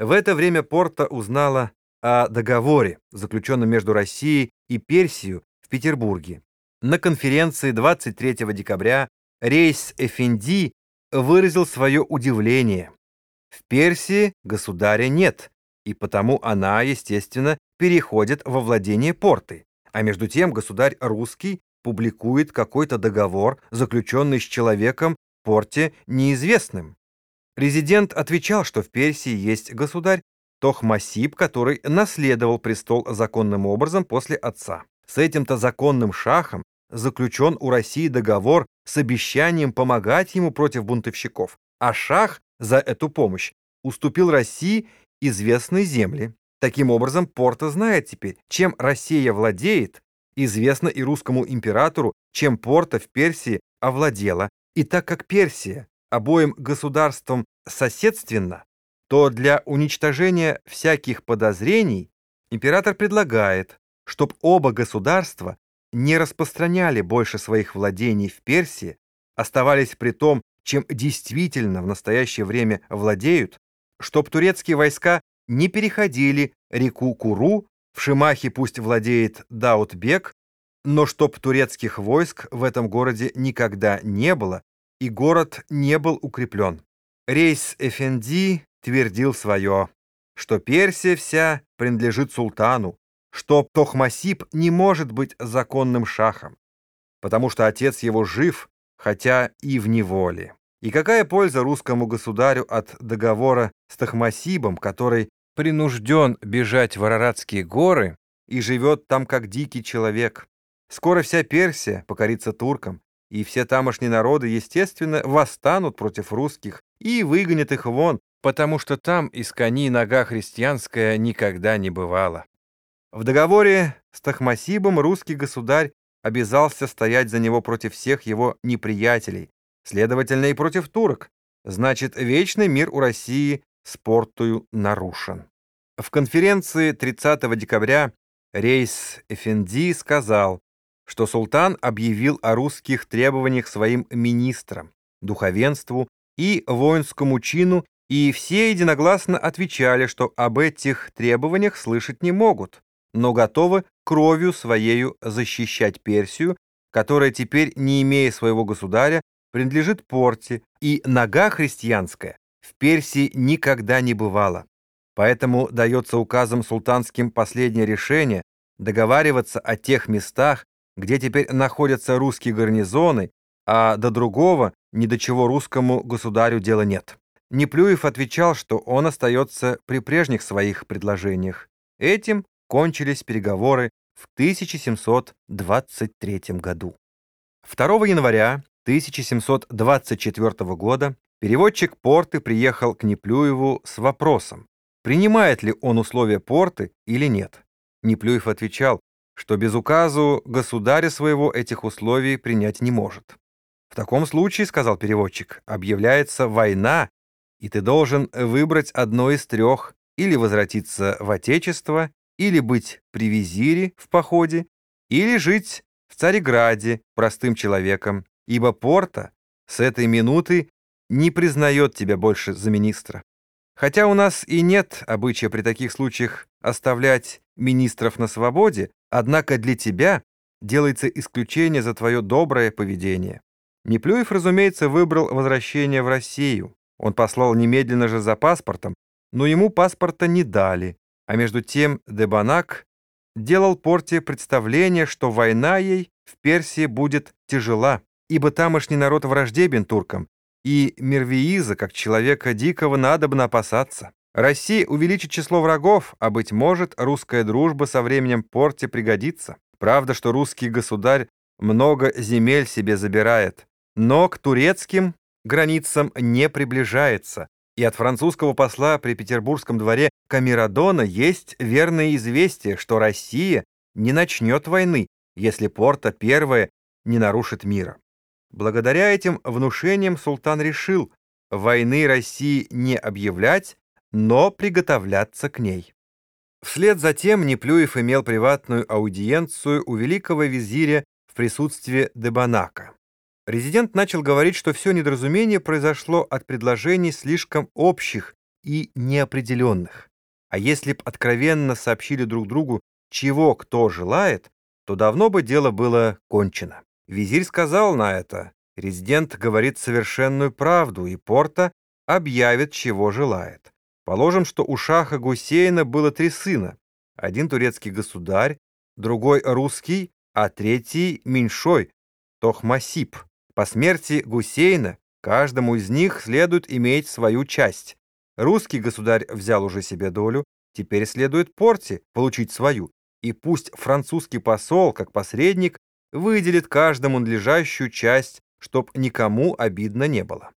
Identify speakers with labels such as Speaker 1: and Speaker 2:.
Speaker 1: В это время Порта узнала о договоре, заключенном между Россией и Персией в Петербурге. На конференции 23 декабря рейс Эфенди выразил свое удивление. В Персии государя нет, и потому она, естественно, переходит во владение Порты. А между тем государь русский публикует какой-то договор, заключенный с человеком Порте неизвестным. Резидент отвечал, что в Персии есть государь Тохмасиб, который наследовал престол законным образом после отца. С этим-то законным шахом заключен у России договор с обещанием помогать ему против бунтовщиков, а шах за эту помощь уступил России известные земли. Таким образом, Порто знает теперь, чем Россия владеет, известно и русскому императору, чем Порто в Персии овладела. И так как Персия обоим государствам соседственна, то для уничтожения всяких подозрений император предлагает, чтобы оба государства не распространяли больше своих владений в Персии, оставались при том, чем действительно в настоящее время владеют, чтоб турецкие войска не переходили реку Куру, в Шимахе пусть владеет Даутбек, но чтоб турецких войск в этом городе никогда не было, и город не был укреплен. Рейс Эфенди твердил свое, что Персия вся принадлежит султану, что Тохмасип не может быть законным шахом, потому что отец его жив, хотя и в неволе. И какая польза русскому государю от договора с Тохмасибом, который принужден бежать в Араратские горы и живет там как дикий человек? Скоро вся Персия покорится туркам, и все тамошние народы, естественно, восстанут против русских и выгонят их вон, потому что там из кони нога христианская никогда не бывала. В договоре с Тахмасибом русский государь обязался стоять за него против всех его неприятелей, следовательно, и против турок. Значит, вечный мир у России с Портую нарушен. В конференции 30 декабря рейс Эфенди сказал, что султан объявил о русских требованиях своим министрам, духовенству и воинскому чину, и все единогласно отвечали, что об этих требованиях слышать не могут, но готовы кровью своею защищать Персию, которая теперь, не имея своего государя, принадлежит Порте, и нога христианская в Персии никогда не бывала. Поэтому дается указом султанским последнее решение договариваться о тех местах, где теперь находятся русские гарнизоны, а до другого ни до чего русскому государю дела нет. Неплюев отвечал, что он остается при прежних своих предложениях. Этим кончились переговоры в 1723 году. 2 января 1724 года переводчик Порты приехал к Неплюеву с вопросом, принимает ли он условия Порты или нет. Неплюев отвечал, что без указу государя своего этих условий принять не может. «В таком случае, — сказал переводчик, — объявляется война, и ты должен выбрать одно из трех, или возвратиться в Отечество, или быть при визире в походе, или жить в Цареграде простым человеком, ибо Порта с этой минуты не признает тебя больше за министра. Хотя у нас и нет обычая при таких случаях оставлять министров на свободе, однако для тебя делается исключение за твое доброе поведение. Неплюев, разумеется, выбрал возвращение в Россию. Он послал немедленно же за паспортом, но ему паспорта не дали, а между тем Дебанак делал Порте представление, что война ей в Персии будет тяжела, ибо тамошний народ враждебен туркам, и Мервииза, как человека дикого, надобно опасаться. Россия увеличит число врагов, а, быть может, русская дружба со временем порте пригодится. Правда, что русский государь много земель себе забирает, но к турецким границам не приближается, и от французского посла при Петербургском дворе Камерадона есть верное известие, что Россия не начнет войны, если Порта первая не нарушит мира. Благодаря этим внушениям султан решил войны России не объявлять, но приготовляться к ней. Вслед за тем Неплюев имел приватную аудиенцию у великого визиря в присутствии Дебанака. Резидент начал говорить, что все недоразумение произошло от предложений слишком общих и неопределенных. А если б откровенно сообщили друг другу, чего кто желает, то давно бы дело было кончено. Визирь сказал на это. Резидент говорит совершенную правду, и Порта объявит, чего желает. Положим, что у Шаха Гусейна было три сына. Один турецкий государь, другой русский, а третий меньшой, Тохмасип. По смерти Гусейна каждому из них следует иметь свою часть. Русский государь взял уже себе долю, теперь следует Порте получить свою, и пусть французский посол, как посредник, выделит каждому надлежащую часть, чтоб никому обидно не было.